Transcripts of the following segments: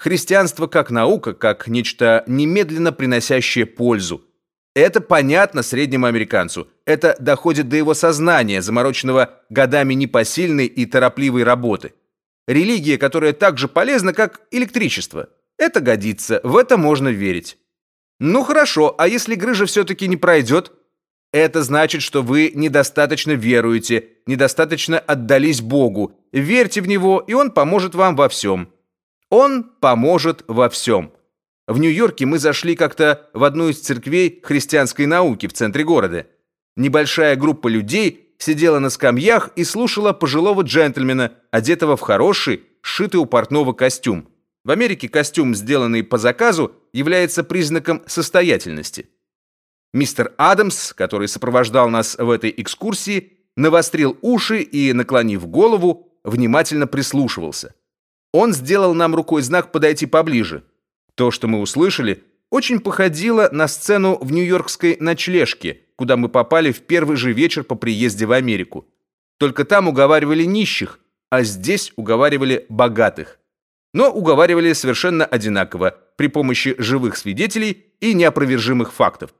Христианство как наука, как нечто немедленно приносящее пользу. Это понятно среднему американцу. Это доходит до его сознания, замороченного годами непосильной и торопливой работы. Религия, которая так же полезна, как электричество. Это годится, в это можно верить. Ну хорошо, а если грыжа все-таки не пройдет? Это значит, что вы недостаточно веруете, недостаточно отдались Богу. Верьте в Него, и Он поможет вам во всем. Он поможет во всем. В Нью-Йорке мы зашли как-то в одну из церквей христианской науки в центре города. Небольшая группа людей сидела на скамьях и слушала пожилого джентльмена, одетого в хороший, сшитый у портного костюм. В Америке костюм, сделанный по заказу, является признаком состоятельности. Мистер Адамс, который сопровождал нас в этой экскурсии, навострил уши и, наклонив голову, внимательно прислушивался. Он сделал нам рукой знак подойти поближе. То, что мы услышали, очень походило на сцену в нью-йоркской ночлежке, куда мы попали в первый же вечер по приезде в Америку. Только там уговаривали нищих, а здесь уговаривали богатых. Но уговаривали совершенно одинаково, при помощи живых свидетелей и неопровержимых фактов.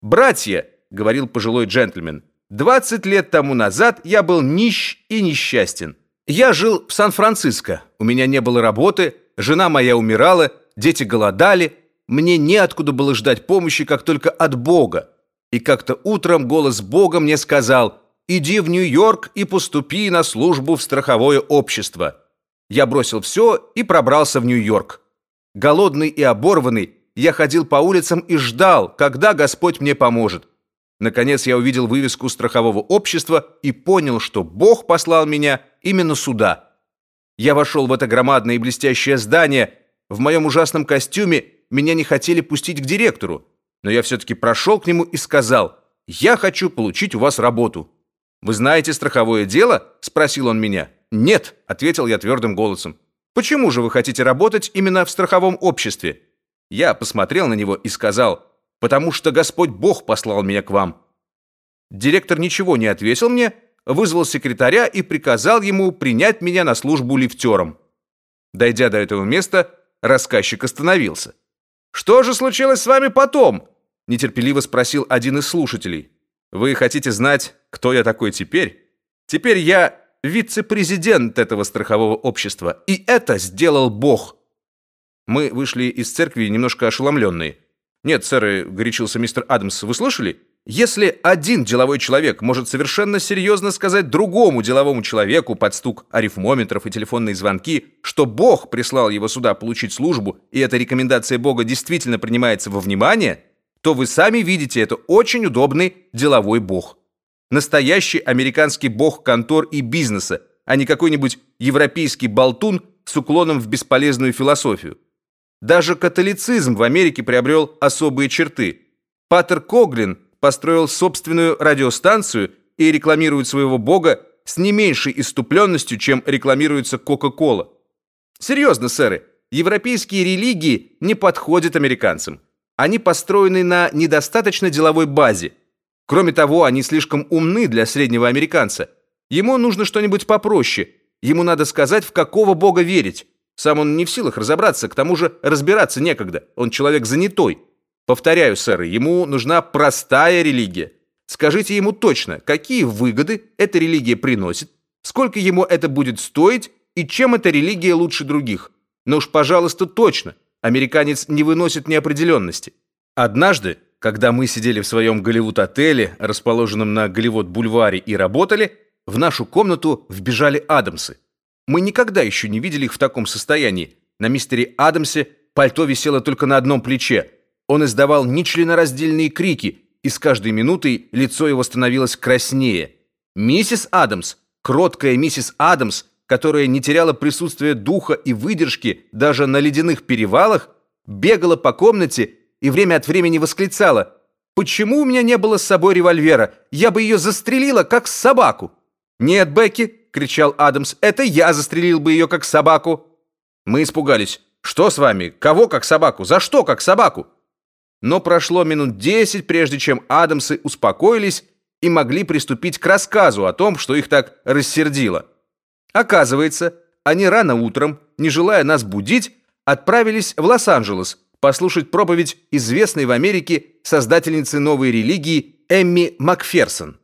«Братья», — говорил пожилой джентльмен, — «20 лет тому назад я был нищ и несчастен. Я жил в Сан-Франциско, у меня не было работы, жена моя умирала, дети голодали, мне неоткуда было ждать помощи, как только от Бога. И как-то утром голос Бога мне сказал, «Иди в Нью-Йорк и поступи на службу в страховое общество». Я бросил все и пробрался в Нью-Йорк. Голодный и оборванный, я ходил по улицам и ждал, когда Господь мне поможет. Наконец я увидел вывеску страхового общества и понял, что Бог послал меня именно сюда. Я вошел в это громадное и блестящее здание. В моем ужасном костюме меня не хотели пустить к директору, но я все-таки прошел к нему и сказал, «Я хочу получить у вас работу». «Вы знаете страховое дело?» – спросил он меня. «Нет», – ответил я твердым голосом. «Почему же вы хотите работать именно в страховом обществе?» Я посмотрел на него и сказал, «Потому что Господь Бог послал меня к вам». Директор ничего не ответил мне, вызвал секретаря и приказал ему принять меня на службу лифтером. Дойдя до этого места, рассказчик остановился. «Что же случилось с вами потом?» – нетерпеливо спросил один из слушателей. «Вы хотите знать, кто я такой теперь? Теперь я вице-президент этого страхового общества, и это сделал Бог». Мы вышли из церкви немножко ошеломленные. «Нет, сэр», — горячился мистер Адамс, — «вы слышали? Если один деловой человек может совершенно серьезно сказать другому деловому человеку под стук арифмометров и телефонные звонки, что Бог прислал его сюда получить службу, и эта рекомендация Бога действительно принимается во внимание, то вы сами видите, это очень удобный деловой Бог. Настоящий американский бог контор и бизнеса, а не какой-нибудь европейский болтун с уклоном в бесполезную философию. Даже католицизм в Америке приобрел особые черты. Патер Коглин построил собственную радиостанцию и рекламирует своего бога с не меньшей иступленностью, чем рекламируется Кока-Кола. Серьезно, сэры, европейские религии не подходят американцам. Они построены на недостаточно деловой базе. Кроме того, они слишком умны для среднего американца. Ему нужно что-нибудь попроще. Ему надо сказать, в какого бога верить. Сам он не в силах разобраться, к тому же разбираться некогда. Он человек занятой. Повторяю, сэр, ему нужна простая религия. Скажите ему точно, какие выгоды эта религия приносит, сколько ему это будет стоить и чем эта религия лучше других. Но уж, пожалуйста, точно. Американец не выносит неопределенности. Однажды, когда мы сидели в своем Голливуд-отеле, расположенном на Голливуд-бульваре, и работали, в нашу комнату вбежали Адамсы. Мы никогда еще не видели их в таком состоянии. На мистере Адамсе пальто висело только на одном плече. Он издавал нечленораздельные крики, и с каждой минутой лицо его становилось краснее. Миссис Адамс, кроткая миссис Адамс, которая не теряла присутствия духа и выдержки даже на ледяных перевалах, бегала по комнате и время от времени восклицала «Почему у меня не было с собой револьвера? Я бы ее застрелила, как собаку!» «Нет, Бекки!» — кричал Адамс. «Это я застрелил бы ее, как собаку!» Мы испугались. «Что с вами? Кого как собаку? За что как собаку?» Но прошло минут десять, прежде чем Адамсы успокоились и могли приступить к рассказу о том, что их так рассердило. Оказывается, они рано утром, не желая нас будить, отправились в Лос-Анджелес послушать проповедь известной в Америке создательницы новой религии Эмми Макферсон.